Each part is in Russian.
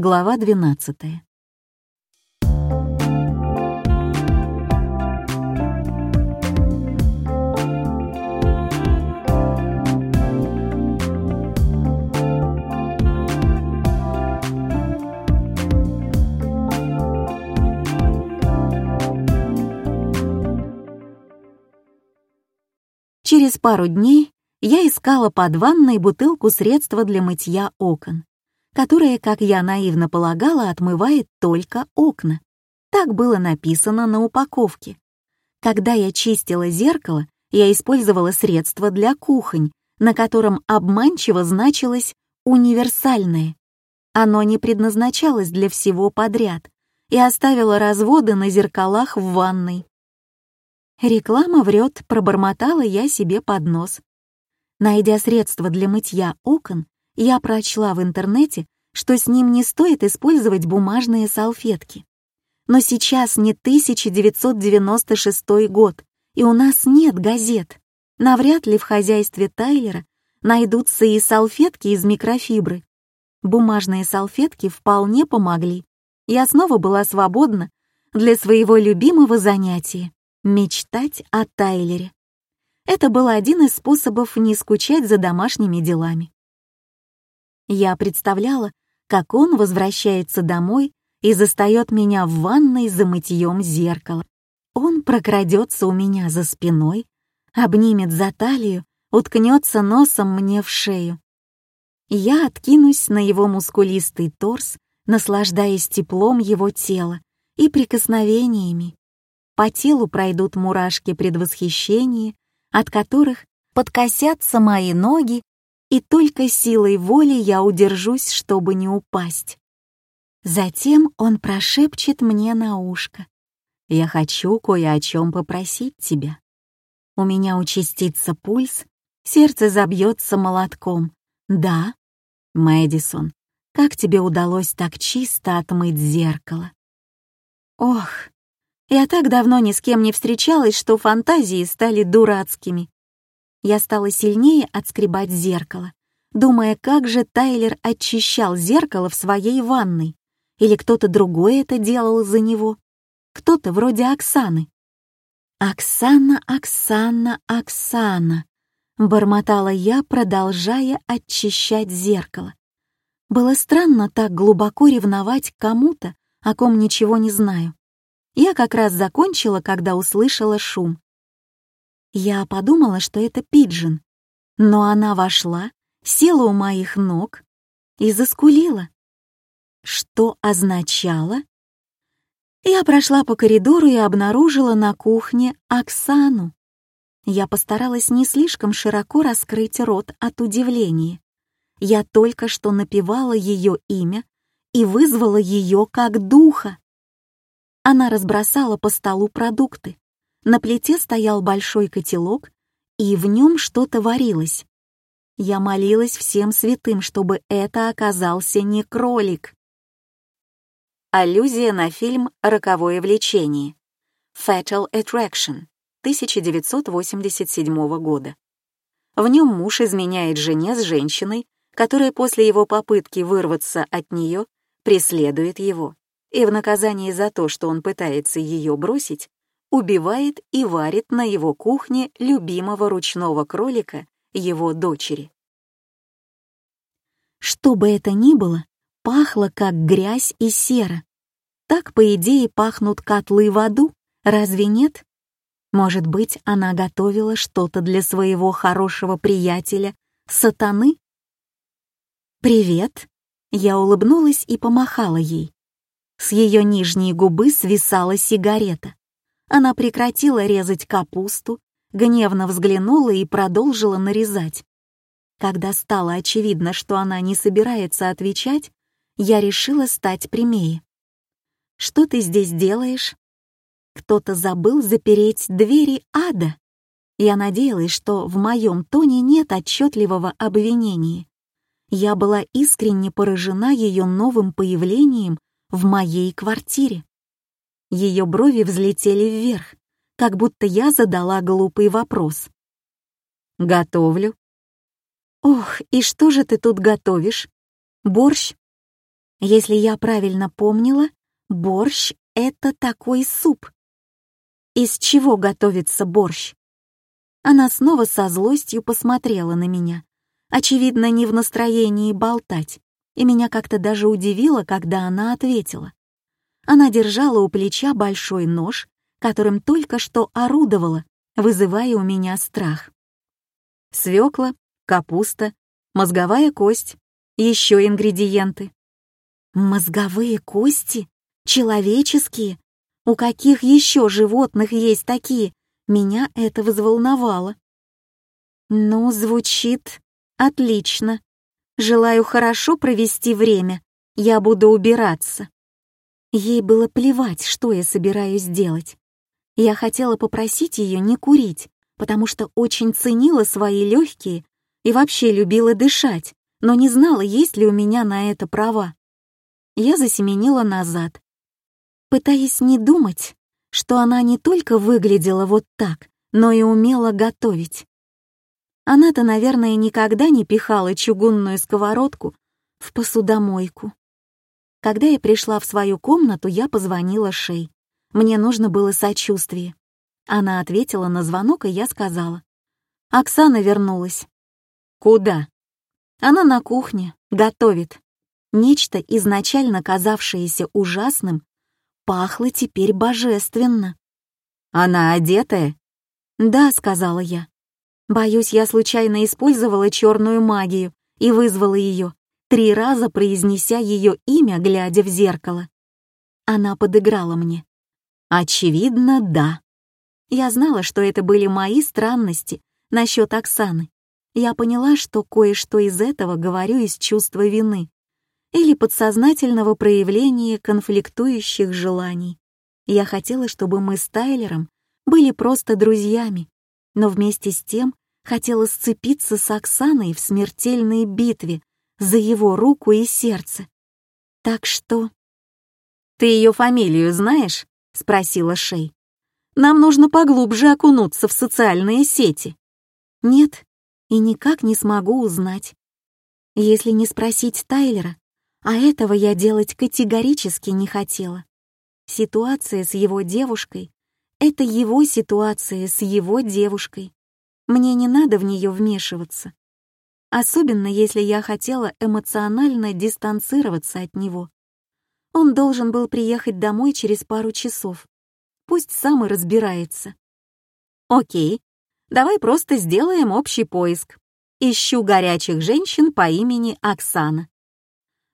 Глава 12. Через пару дней я искала под ванной бутылку средства для мытья окон, которое, как я наивно полагала, отмывает только окна. Так было написано на упаковке. Когда я чистила зеркало, я использовала средство для кухонь, на котором обманчиво значилось «универсальное». Оно не предназначалось для всего подряд и оставило разводы на зеркалах в ванной. Реклама врет, пробормотала я себе под нос. Найдя средство для мытья окон, я прочла в интернете, что с ним не стоит использовать бумажные салфетки. Но сейчас не 1996 год, и у нас нет газет. Навряд ли в хозяйстве Тайлера найдутся и салфетки из микрофибры. Бумажные салфетки вполне помогли. Я снова была свободна для своего любимого занятия мечтать о Тайлере. Это был один из способов не скучать за домашними делами. Я представляла, как он возвращается домой и застает меня в ванной за мытьем зеркала. Он прокрадется у меня за спиной, обнимет за талию, уткнется носом мне в шею. Я откинусь на его мускулистый торс, наслаждаясь теплом его тела и прикосновениями, по телу пройдут мурашки предвосхищения, от которых подкосятся мои ноги, и только силой воли я удержусь, чтобы не упасть. Затем он прошепчет мне на ушко. «Я хочу кое о чем попросить тебя». У меня участится пульс, сердце забьется молотком. «Да, Мэдисон, как тебе удалось так чисто отмыть зеркало?» Ох, я так давно ни с кем не встречалась, что фантазии стали дурацкими. Я стала сильнее отскребать зеркало, думая, как же Тайлер очищал зеркало в своей ванной. Или кто-то другой это делал за него. Кто-то вроде Оксаны. «Оксана, Оксана, Оксана», — бормотала я, продолжая очищать зеркало. Было странно так глубоко ревновать кому-то, о ком ничего не знаю. Я как раз закончила, когда услышала шум. Я подумала, что это пиджин, но она вошла, села у моих ног и заскулила. Что означало? Я прошла по коридору и обнаружила на кухне Оксану. Я постаралась не слишком широко раскрыть рот от удивления. Я только что напевала ее имя и вызвала ее как духа. Она разбросала по столу продукты. На плите стоял большой котелок, и в нем что-то варилось. Я молилась всем святым, чтобы это оказался не кролик. Аллюзия на фильм «Роковое влечение» Fatal Attraction 1987 года. В нем муж изменяет жене с женщиной, которая после его попытки вырваться от нее преследует его и в наказание за то, что он пытается ее бросить, убивает и варит на его кухне любимого ручного кролика его дочери. Что бы это ни было, пахло как грязь и сера. Так, по идее, пахнут котлы в аду, разве нет? Может быть, она готовила что-то для своего хорошего приятеля, сатаны? «Привет!» Я улыбнулась и помахала ей. С ее нижней губы свисала сигарета. Она прекратила резать капусту, гневно взглянула и продолжила нарезать. Когда стало очевидно, что она не собирается отвечать, я решила стать прямее. «Что ты здесь делаешь?» Кто-то забыл запереть двери ада. Я надеялась, что в моем тоне нет отчетливого обвинения. Я была искренне поражена ее новым появлением в моей квартире. Ее брови взлетели вверх, как будто я задала глупый вопрос. «Готовлю». «Ох, и что же ты тут готовишь? Борщ?» Если я правильно помнила, борщ — это такой суп. Из чего готовится борщ? Она снова со злостью посмотрела на меня, очевидно, не в настроении болтать, и меня как-то даже удивило, когда она ответила. Она держала у плеча большой нож, которым только что орудовала, вызывая у меня страх. Свекла, капуста, мозговая кость, еще ингредиенты. Мозговые кости? Человеческие? У каких еще животных есть такие? Меня это взволновало. Ну, звучит отлично. Желаю хорошо провести время. Я буду убираться. Ей было плевать, что я собираюсь делать. Я хотела попросить ее не курить, потому что очень ценила свои легкие и вообще любила дышать, но не знала, есть ли у меня на это права. Я засеменила назад, пытаясь не думать, что она не только выглядела вот так, но и умела готовить. Она-то, наверное, никогда не пихала чугунную сковородку в посудомойку. Когда я пришла в свою комнату, я позвонила Шей. Мне нужно было сочувствие. Она ответила на звонок, и я сказала. Оксана вернулась. Куда? Она на кухне, готовит. Нечто, изначально казавшееся ужасным, пахло теперь божественно. «Она одетая?» «Да», — сказала я. Боюсь, я случайно использовала черную магию и вызвала ее, три раза произнеся ее имя, глядя в зеркало. Она подыграла мне. Очевидно, да. Я знала, что это были мои странности насчет Оксаны. Я поняла, что кое-что из этого говорю из чувства вины или подсознательного проявления конфликтующих желаний. Я хотела, чтобы мы с Тайлером были просто друзьями, но вместе с тем хотела сцепиться с Оксаной в смертельной битве за его руку и сердце. Так что... «Ты ее фамилию знаешь?» — спросила Шей. «Нам нужно поглубже окунуться в социальные сети». «Нет, и никак не смогу узнать. Если не спросить Тайлера, а этого я делать категорически не хотела. Ситуация с его девушкой — это его ситуация с его девушкой. Мне не надо в нее вмешиваться. Особенно если я хотела эмоционально дистанцироваться от него. Он должен был приехать домой через пару часов. Пусть сам и разбирается. Окей, давай просто сделаем общий поиск. Ищу горячих женщин по имени Оксана.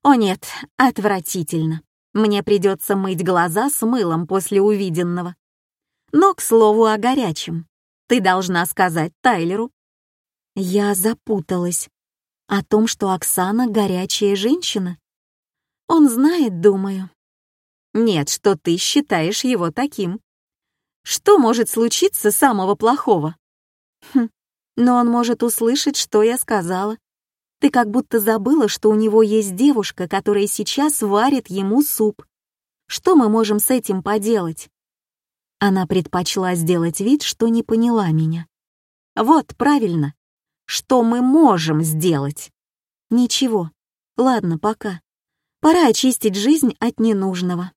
О нет, отвратительно. Мне придется мыть глаза с мылом после увиденного. Но, к слову, о горячем. Ты должна сказать Тайлеру. Я запуталась. О том, что Оксана горячая женщина? Он знает, думаю. Нет, что ты считаешь его таким. Что может случиться самого плохого? Хм, но он может услышать, что я сказала. Ты как будто забыла, что у него есть девушка, которая сейчас варит ему суп. Что мы можем с этим поделать?» Она предпочла сделать вид, что не поняла меня. «Вот, правильно. Что мы можем сделать?» «Ничего. Ладно, пока. Пора очистить жизнь от ненужного».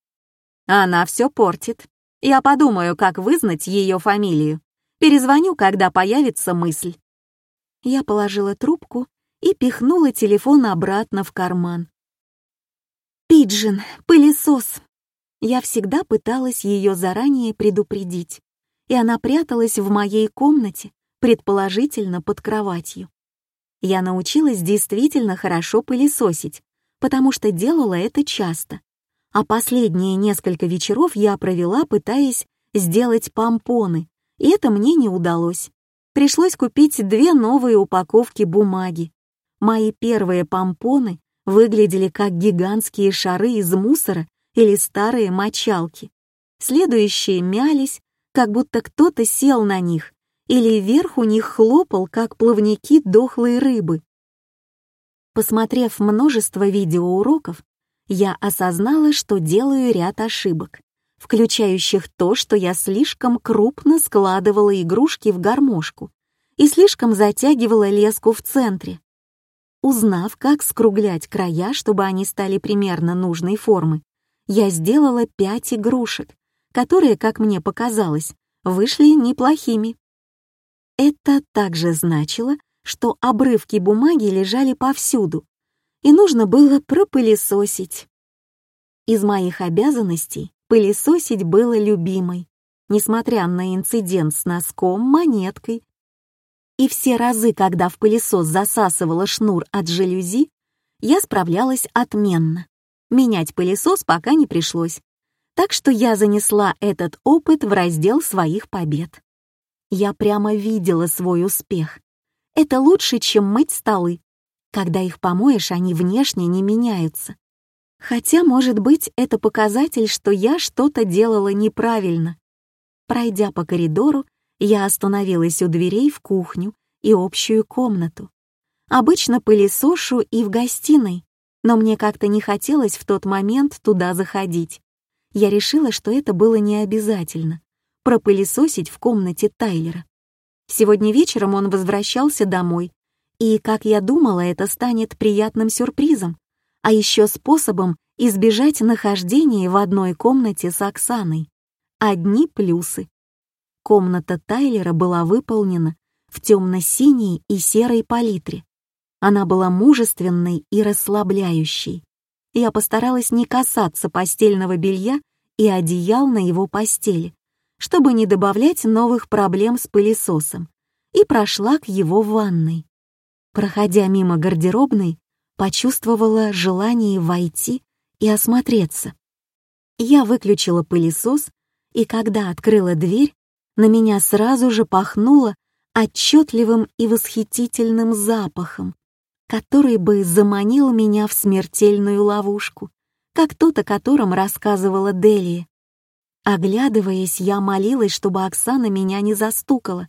«Она все портит. Я подумаю, как вызнать ее фамилию. Перезвоню, когда появится мысль». Я положила трубку и пихнула телефон обратно в карман. «Пиджин, пылесос!» Я всегда пыталась ее заранее предупредить, и она пряталась в моей комнате, предположительно под кроватью. Я научилась действительно хорошо пылесосить, потому что делала это часто. А последние несколько вечеров я провела, пытаясь сделать помпоны, и это мне не удалось. Пришлось купить две новые упаковки бумаги, Мои первые помпоны выглядели как гигантские шары из мусора или старые мочалки. Следующие мялись, как будто кто-то сел на них, или вверх у них хлопал, как плавники дохлой рыбы. Посмотрев множество видеоуроков, я осознала, что делаю ряд ошибок, включающих то, что я слишком крупно складывала игрушки в гармошку и слишком затягивала леску в центре. Узнав, как скруглять края, чтобы они стали примерно нужной формы, я сделала пять игрушек, которые, как мне показалось, вышли неплохими. Это также значило, что обрывки бумаги лежали повсюду, и нужно было пропылесосить. Из моих обязанностей пылесосить было любимой, несмотря на инцидент с носком, монеткой. И все разы, когда в пылесос засасывала шнур от жалюзи, я справлялась отменно. Менять пылесос пока не пришлось, так что я занесла этот опыт в раздел своих побед. Я прямо видела свой успех. Это лучше, чем мыть столы. Когда их помоешь, они внешне не меняются. Хотя, может быть, это показатель, что я что-то делала неправильно. Пройдя по коридору, я остановилась у дверей в кухню и общую комнату. Обычно пылесошу и в гостиной, но мне как-то не хотелось в тот момент туда заходить я решила, что это было не обязательно — пропылесосить в комнате Тайлера. Сегодня вечером он возвращался домой, и, как я думала, это станет приятным сюрпризом, а еще способом избежать нахождения в одной комнате с Оксаной. Одни плюсы. Комната Тайлера была выполнена в темно-синей и серой палитре. Она была мужественной и расслабляющей. Я постаралась не касаться постельного белья и одеял на его постели, чтобы не добавлять новых проблем с пылесосом, и прошла к его ванной. Проходя мимо гардеробной, почувствовала желание войти и осмотреться. Я выключила пылесос, и когда открыла дверь, на меня сразу же пахнуло отчетливым и восхитительным запахом, который бы заманил меня в смертельную ловушку как тот, о котором рассказывала Делия. Оглядываясь, я молилась, чтобы Оксана меня не застукала.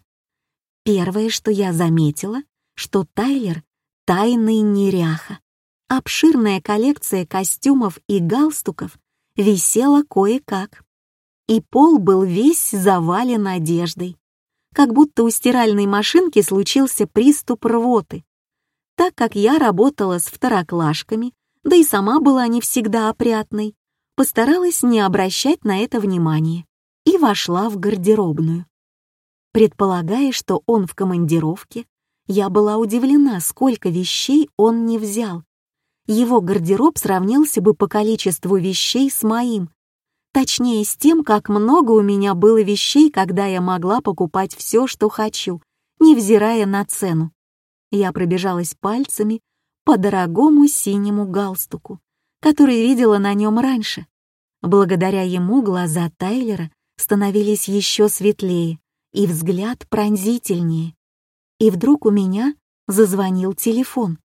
Первое, что я заметила, что Тайлер — тайный неряха. Обширная коллекция костюмов и галстуков висела кое-как. И пол был весь завален одеждой. Как будто у стиральной машинки случился приступ рвоты. Так как я работала с второклашками, да и сама была не всегда опрятной, постаралась не обращать на это внимания и вошла в гардеробную. Предполагая, что он в командировке, я была удивлена, сколько вещей он не взял. Его гардероб сравнился бы по количеству вещей с моим. Точнее, с тем, как много у меня было вещей, когда я могла покупать все, что хочу, невзирая на цену. Я пробежалась пальцами по дорогому синему галстуку, который видела на нем раньше. Благодаря ему глаза Тайлера становились еще светлее и взгляд пронзительнее. И вдруг у меня зазвонил телефон.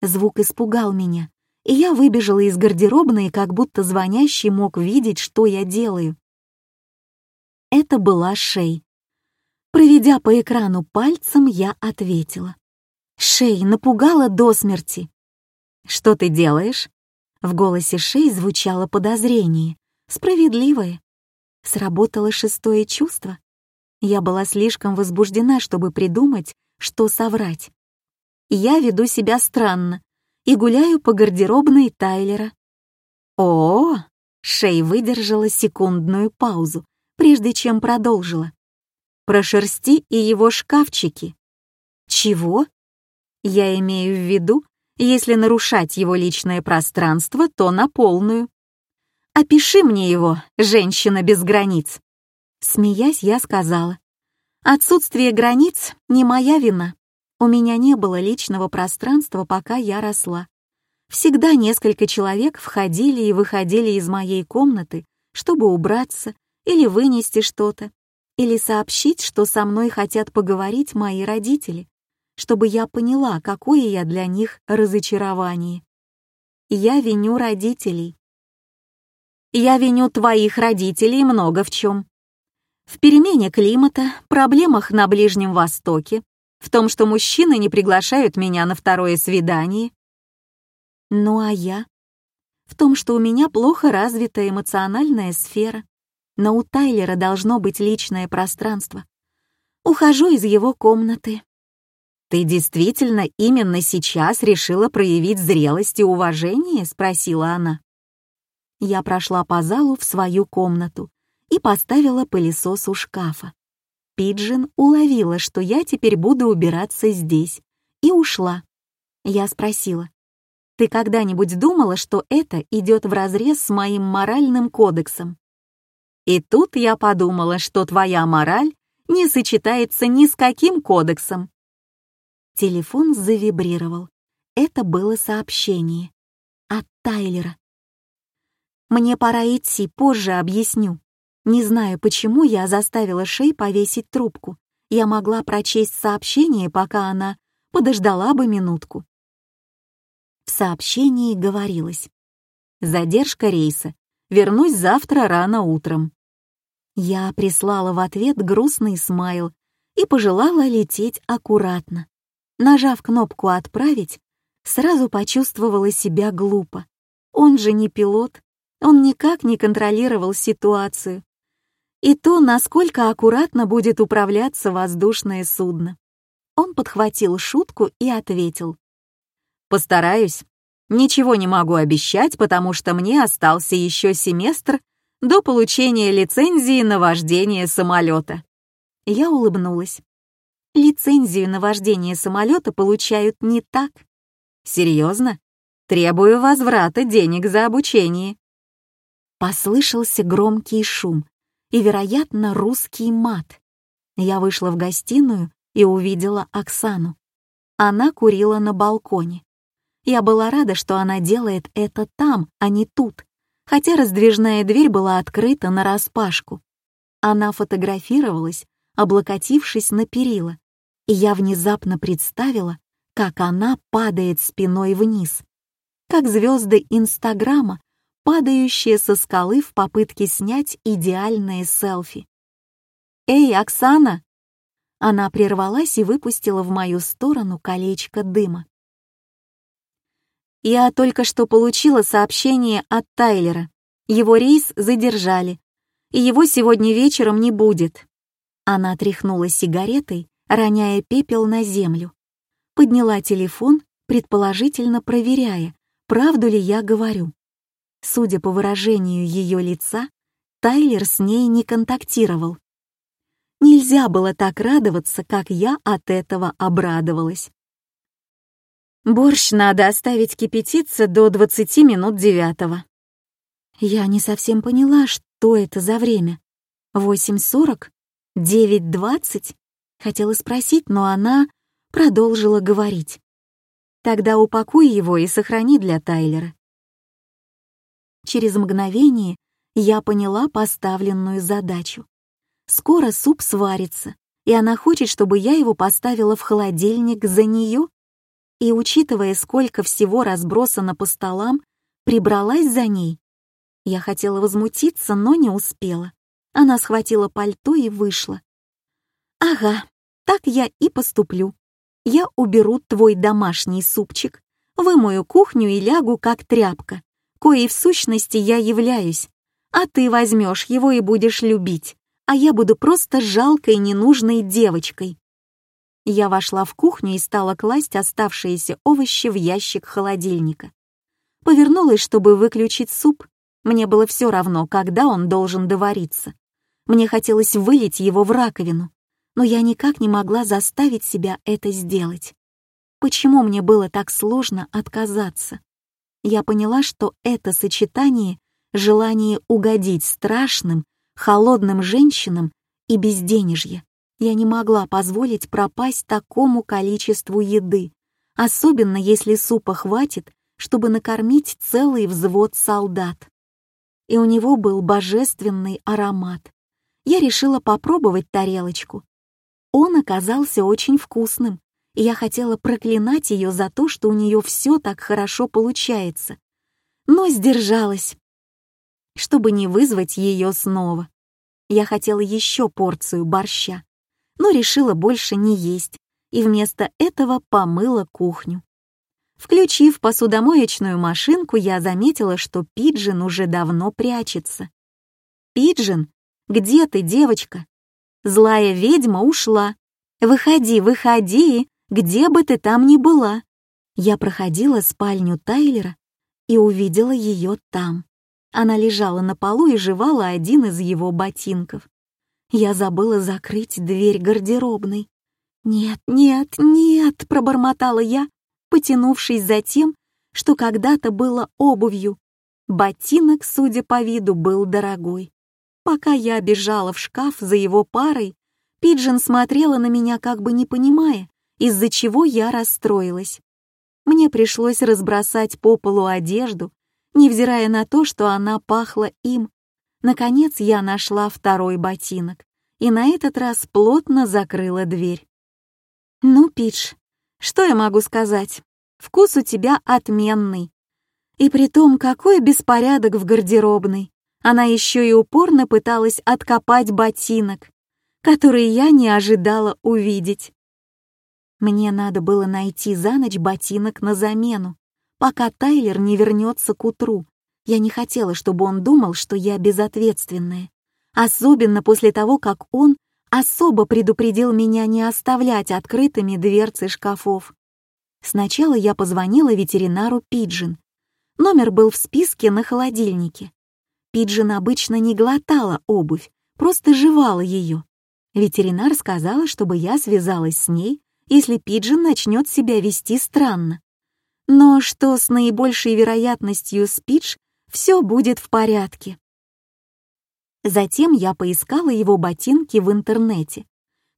Звук испугал меня, и я выбежала из гардеробной, как будто звонящий мог видеть, что я делаю. Это была Шей. Проведя по экрану пальцем, я ответила. Шей напугала до смерти. «Что ты делаешь?» В голосе Шей звучало подозрение, справедливое. Сработало шестое чувство. Я была слишком возбуждена, чтобы придумать, что соврать. Я веду себя странно и гуляю по гардеробной Тайлера. О, -о, -о Шей выдержала секундную паузу, прежде чем продолжила. Прошерсти и его шкафчики. Чего? Я имею в виду, если нарушать его личное пространство, то на полную. «Опиши мне его, женщина без границ!» Смеясь, я сказала. «Отсутствие границ — не моя вина. У меня не было личного пространства, пока я росла. Всегда несколько человек входили и выходили из моей комнаты, чтобы убраться или вынести что-то, или сообщить, что со мной хотят поговорить мои родители чтобы я поняла, какое я для них разочарование. Я виню родителей. Я виню твоих родителей много в чем. В перемене климата, проблемах на Ближнем Востоке, в том, что мужчины не приглашают меня на второе свидание. Ну а я? В том, что у меня плохо развита эмоциональная сфера, но у Тайлера должно быть личное пространство. Ухожу из его комнаты, «Ты действительно именно сейчас решила проявить зрелость и уважение?» — спросила она. Я прошла по залу в свою комнату и поставила пылесос у шкафа. Пиджин уловила, что я теперь буду убираться здесь, и ушла. Я спросила, «Ты когда-нибудь думала, что это идет вразрез с моим моральным кодексом?» И тут я подумала, что твоя мораль не сочетается ни с каким кодексом. Телефон завибрировал. Это было сообщение. От Тайлера. Мне пора идти, позже объясню. Не знаю, почему я заставила Шей повесить трубку. Я могла прочесть сообщение, пока она подождала бы минутку. В сообщении говорилось «Задержка рейса. Вернусь завтра рано утром». Я прислала в ответ грустный смайл и пожелала лететь аккуратно. Нажав кнопку «Отправить», сразу почувствовала себя глупо. Он же не пилот, он никак не контролировал ситуацию. И то, насколько аккуратно будет управляться воздушное судно. Он подхватил шутку и ответил. «Постараюсь. Ничего не могу обещать, потому что мне остался еще семестр до получения лицензии на вождение самолета». Я улыбнулась лицензию на вождение самолета получают не так. Серьезно? Требую возврата денег за обучение. Послышался громкий шум и, вероятно, русский мат. Я вышла в гостиную и увидела Оксану. Она курила на балконе. Я была рада, что она делает это там, а не тут, хотя раздвижная дверь была открыта нараспашку. Она фотографировалась, облокотившись на перила, и я внезапно представила, как она падает спиной вниз, как звезды Инстаграма, падающие со скалы в попытке снять идеальное селфи. «Эй, Оксана!» Она прервалась и выпустила в мою сторону колечко дыма. «Я только что получила сообщение от Тайлера. Его рейс задержали, и его сегодня вечером не будет». Она тряхнула сигаретой роняя пепел на землю. Подняла телефон, предположительно проверяя, правду ли я говорю. Судя по выражению ее лица, Тайлер с ней не контактировал. Нельзя было так радоваться, как я от этого обрадовалась. Борщ надо оставить кипятиться до 20 минут девятого. Я не совсем поняла, что это за время. 8.40? 9.20? Хотела спросить, но она продолжила говорить. «Тогда упакуй его и сохрани для Тайлера». Через мгновение я поняла поставленную задачу. Скоро суп сварится, и она хочет, чтобы я его поставила в холодильник за нее. И, учитывая, сколько всего разбросано по столам, прибралась за ней. Я хотела возмутиться, но не успела. Она схватила пальто и вышла. «Ага, так я и поступлю. Я уберу твой домашний супчик, вымою кухню и лягу как тряпка, коей в сущности я являюсь, а ты возьмешь его и будешь любить, а я буду просто жалкой ненужной девочкой. Я вошла в кухню и стала класть оставшиеся овощи в ящик холодильника. Повернулась, чтобы выключить суп. Мне было все равно, когда он должен довариться. Мне хотелось вылить его в раковину но я никак не могла заставить себя это сделать. Почему мне было так сложно отказаться? Я поняла, что это сочетание желания угодить страшным, холодным женщинам и безденежье. Я не могла позволить пропасть такому количеству еды, особенно если супа хватит, чтобы накормить целый взвод солдат. И у него был божественный аромат. Я решила попробовать тарелочку, он оказался очень вкусным, и я хотела проклинать ее за то, что у нее все так хорошо получается. Но сдержалась, чтобы не вызвать ее снова. Я хотела еще порцию борща, но решила больше не есть, и вместо этого помыла кухню. Включив посудомоечную машинку, я заметила, что Пиджин уже давно прячется. «Пиджин, где ты, девочка?» Злая ведьма ушла. «Выходи, выходи!» — где бы ты там ни была. Я проходила спальню Тайлера и увидела ее там. Она лежала на полу и жевала один из его ботинков. Я забыла закрыть дверь гардеробной. «Нет, нет, нет!» — пробормотала я, потянувшись за тем, что когда-то было обувью. Ботинок, судя по виду, был дорогой. Пока я бежала в шкаф за его парой, Пиджин смотрела на меня, как бы не понимая, из-за чего я расстроилась. Мне пришлось разбросать по полу одежду, невзирая на то, что она пахла им. Наконец я нашла второй ботинок и на этот раз плотно закрыла дверь. «Ну, Пидж, что я могу сказать? Вкус у тебя отменный. И при том, какой беспорядок в гардеробной. Она еще и упорно пыталась откопать ботинок которые я не ожидала увидеть. Мне надо было найти за ночь ботинок на замену, пока Тайлер не вернется к утру. Я не хотела, чтобы он думал, что я безответственная. Особенно после того, как он особо предупредил меня не оставлять открытыми дверцы шкафов. Сначала я позвонила ветеринару Пиджин. Номер был в списке на холодильнике. Пиджин обычно не глотала обувь, просто жевала ее. Ветеринар сказала, чтобы я связалась с ней, если Пиджин начнет себя вести странно. Но что с наибольшей вероятностью с Пидж все будет в порядке. Затем я поискала его ботинки в интернете.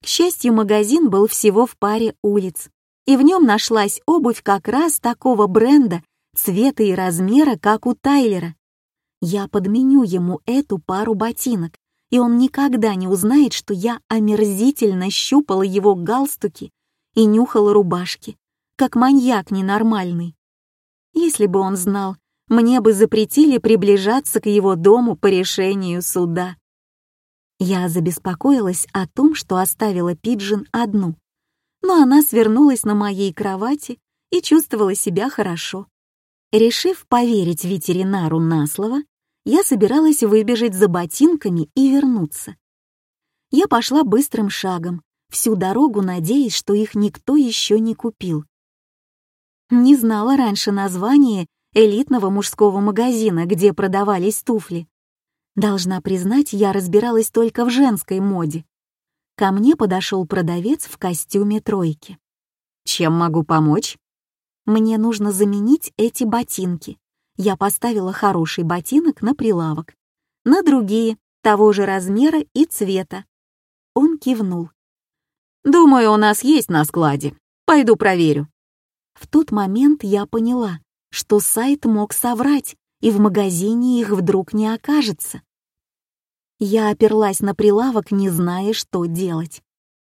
К счастью, магазин был всего в паре улиц, и в нем нашлась обувь как раз такого бренда, цвета и размера, как у Тайлера. Я подменю ему эту пару ботинок, и он никогда не узнает, что я омерзительно щупала его галстуки и нюхала рубашки, как маньяк ненормальный. Если бы он знал, мне бы запретили приближаться к его дому по решению суда. Я забеспокоилась о том, что оставила Пиджин одну, но она свернулась на моей кровати и чувствовала себя хорошо. Решив поверить ветеринару на слово, я собиралась выбежать за ботинками и вернуться. Я пошла быстрым шагом, всю дорогу надеясь, что их никто еще не купил. Не знала раньше название элитного мужского магазина, где продавались туфли. Должна признать, я разбиралась только в женской моде. Ко мне подошел продавец в костюме тройки. «Чем могу помочь?» «Мне нужно заменить эти ботинки я поставила хороший ботинок на прилавок, на другие, того же размера и цвета. Он кивнул. «Думаю, у нас есть на складе. Пойду проверю». В тот момент я поняла, что сайт мог соврать, и в магазине их вдруг не окажется. Я оперлась на прилавок, не зная, что делать.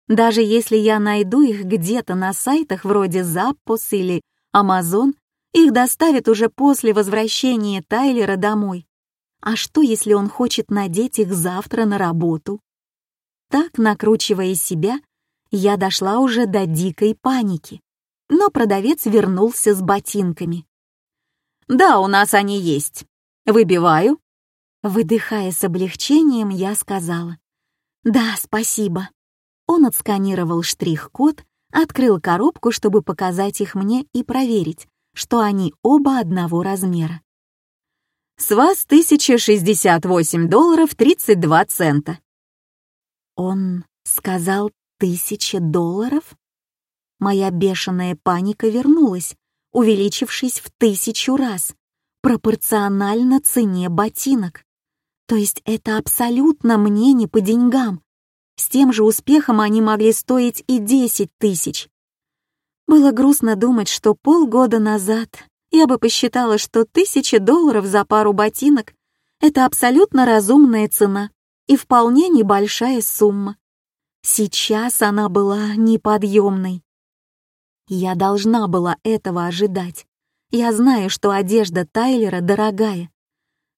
Даже если я найду их где-то на сайтах вроде Zappos или Amazon, их доставят уже после возвращения Тайлера домой. А что, если он хочет надеть их завтра на работу? Так, накручивая себя, я дошла уже до дикой паники. Но продавец вернулся с ботинками. «Да, у нас они есть. Выбиваю». Выдыхая с облегчением, я сказала. «Да, спасибо». Он отсканировал штрих-код, открыл коробку, чтобы показать их мне и проверить, что они оба одного размера. «С вас 1068 долларов 32 цента». Он сказал тысяча долларов? Моя бешеная паника вернулась, увеличившись в тысячу раз, пропорционально цене ботинок. То есть это абсолютно мне не по деньгам. С тем же успехом они могли стоить и 10 тысяч. Было грустно думать, что полгода назад я бы посчитала, что тысяча долларов за пару ботинок — это абсолютно разумная цена и вполне небольшая сумма. Сейчас она была неподъемной. Я должна была этого ожидать. Я знаю, что одежда Тайлера дорогая.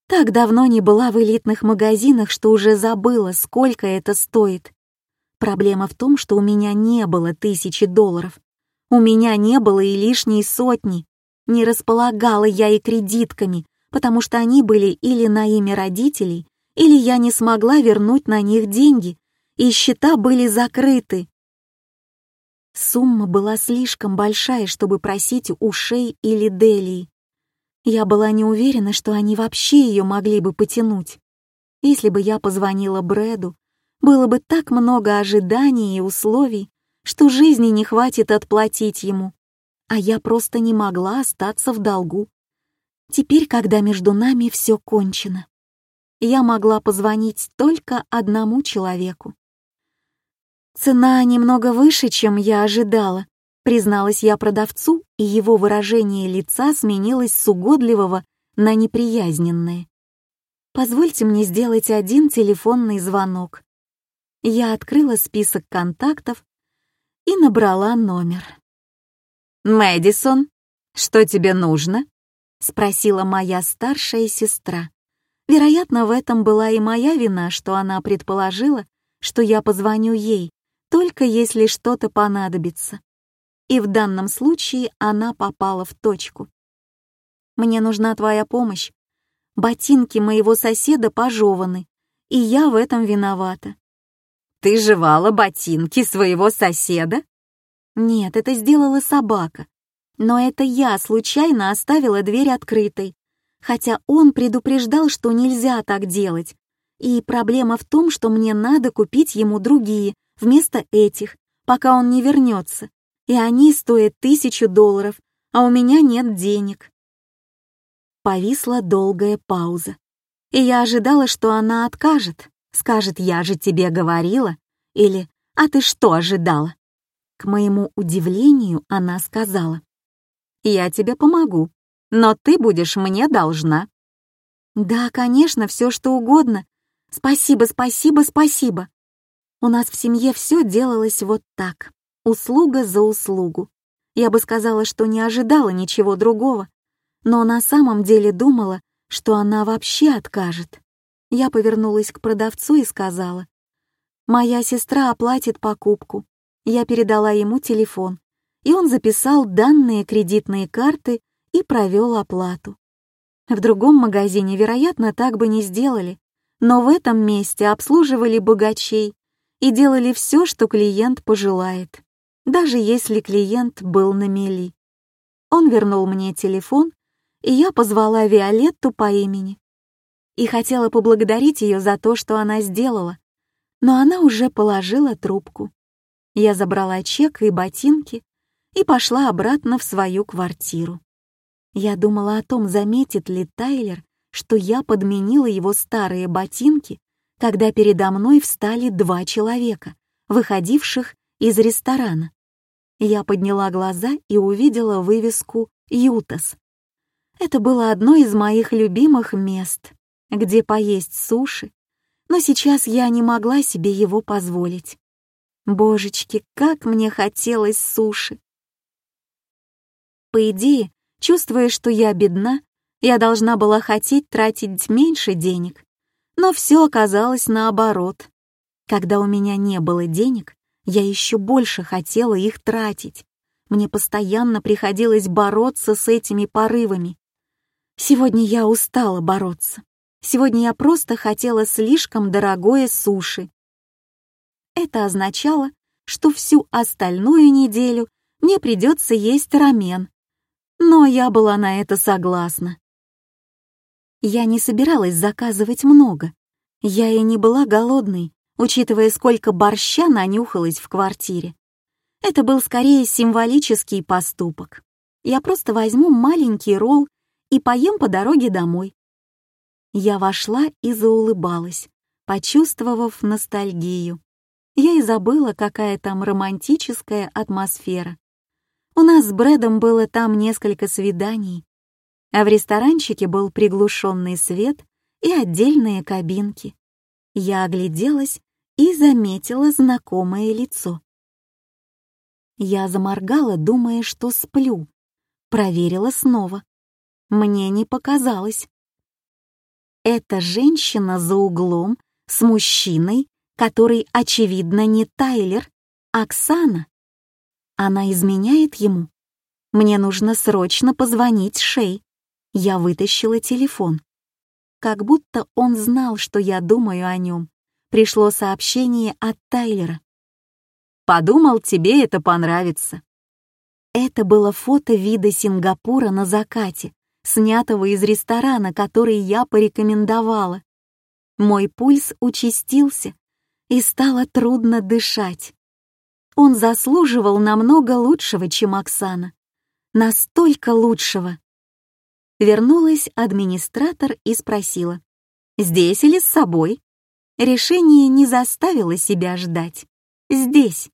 Так давно не была в элитных магазинах, что уже забыла, сколько это стоит. Проблема в том, что у меня не было тысячи долларов. У меня не было и лишней сотни. Не располагала я и кредитками, потому что они были или на имя родителей, или я не смогла вернуть на них деньги, и счета были закрыты. Сумма была слишком большая, чтобы просить у Шей или Делии. Я была не уверена, что они вообще ее могли бы потянуть. Если бы я позвонила Брэду, было бы так много ожиданий и условий, что жизни не хватит отплатить ему, а я просто не могла остаться в долгу. Теперь, когда между нами все кончено, я могла позвонить только одному человеку. Цена немного выше, чем я ожидала, призналась я продавцу, и его выражение лица сменилось с угодливого на неприязненное. Позвольте мне сделать один телефонный звонок. Я открыла список контактов и набрала номер. «Мэдисон, что тебе нужно?» — спросила моя старшая сестра. Вероятно, в этом была и моя вина, что она предположила, что я позвоню ей, только если что-то понадобится. И в данном случае она попала в точку. «Мне нужна твоя помощь. Ботинки моего соседа пожеваны, и я в этом виновата. Ты жевала ботинки своего соседа? Нет, это сделала собака. Но это я случайно оставила дверь открытой, хотя он предупреждал, что нельзя так делать. И проблема в том, что мне надо купить ему другие, вместо этих, пока он не вернется. И они стоят тысячу долларов, а у меня нет денег. Повисла долгая пауза, и я ожидала, что она откажет, Скажет, я же тебе говорила, или «А ты что ожидала?» К моему удивлению она сказала, «Я тебе помогу, но ты будешь мне должна». «Да, конечно, все что угодно. Спасибо, спасибо, спасибо». У нас в семье все делалось вот так, услуга за услугу. Я бы сказала, что не ожидала ничего другого, но на самом деле думала, что она вообще откажет. Я повернулась к продавцу и сказала, «Моя сестра оплатит покупку». Я передала ему телефон, и он записал данные кредитные карты и провел оплату. В другом магазине, вероятно, так бы не сделали, но в этом месте обслуживали богачей и делали все, что клиент пожелает, даже если клиент был на мели. Он вернул мне телефон, и я позвала Виолетту по имени и хотела поблагодарить ее за то, что она сделала, но она уже положила трубку. Я забрала чек и ботинки и пошла обратно в свою квартиру. Я думала о том, заметит ли Тайлер, что я подменила его старые ботинки, когда передо мной встали два человека, выходивших из ресторана. Я подняла глаза и увидела вывеску «Ютас». Это было одно из моих любимых мест где поесть суши, но сейчас я не могла себе его позволить. Божечки, как мне хотелось суши! По идее, чувствуя, что я бедна, я должна была хотеть тратить меньше денег, но все оказалось наоборот. Когда у меня не было денег, я еще больше хотела их тратить. Мне постоянно приходилось бороться с этими порывами. Сегодня я устала бороться. Сегодня я просто хотела слишком дорогое суши. Это означало, что всю остальную неделю мне придется есть рамен. Но я была на это согласна. Я не собиралась заказывать много. Я и не была голодной, учитывая, сколько борща нанюхалась в квартире. Это был скорее символический поступок. Я просто возьму маленький ролл и поем по дороге домой. Я вошла и заулыбалась, почувствовав ностальгию. Я и забыла, какая там романтическая атмосфера. У нас с Брэдом было там несколько свиданий, а в ресторанчике был приглушенный свет и отдельные кабинки. Я огляделась и заметила знакомое лицо. Я заморгала, думая, что сплю. Проверила снова. Мне не показалось. Эта женщина за углом с мужчиной, который, очевидно, не Тайлер, Оксана. Она изменяет ему. Мне нужно срочно позвонить Шей. Я вытащила телефон. Как будто он знал, что я думаю о нем. Пришло сообщение от Тайлера. Подумал, тебе это понравится». Это было фото вида Сингапура на закате, снятого из ресторана, который я порекомендовала. Мой пульс участился, и стало трудно дышать. Он заслуживал намного лучшего, чем Оксана. Настолько лучшего. Вернулась администратор и спросила, «Здесь или с собой?» Решение не заставило себя ждать. «Здесь».